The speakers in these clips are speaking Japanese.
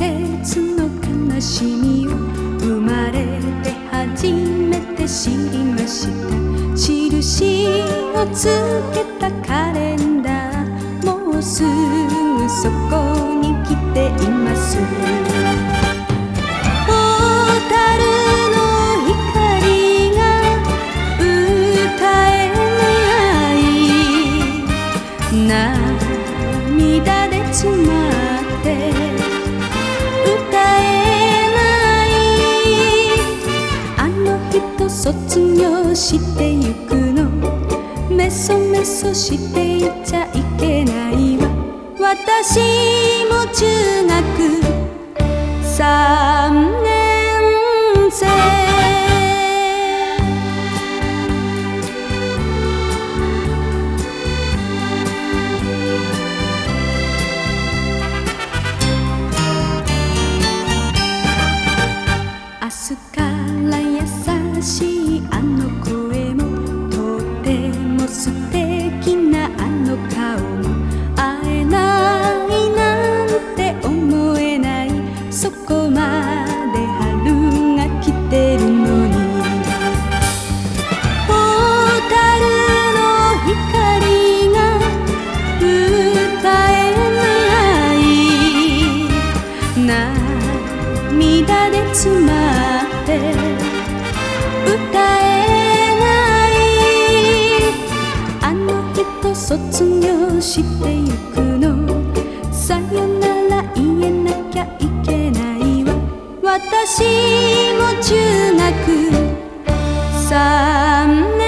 節の悲しみを生まれて初めて知りました。印をつけたカレンダー。もうすぐそこに来ています。涙してゆくの？メソメソしていちゃいけないわ。私も中学3年生。明日から優しいそこまで春が来てるのにホタルの光が歌えない涙で詰まって歌えないあの人卒業してゆくのさよなら言えなきゃいけない私も中学3年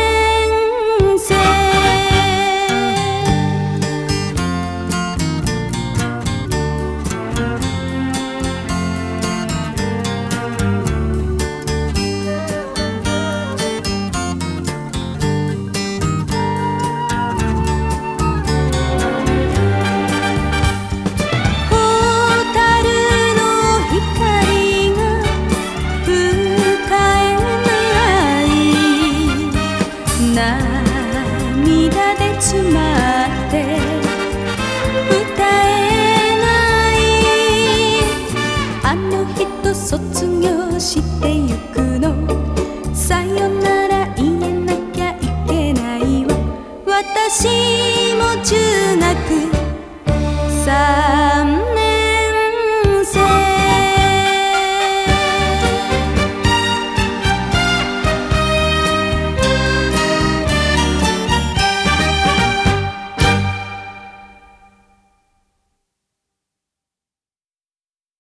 歌えない。あの人卒業して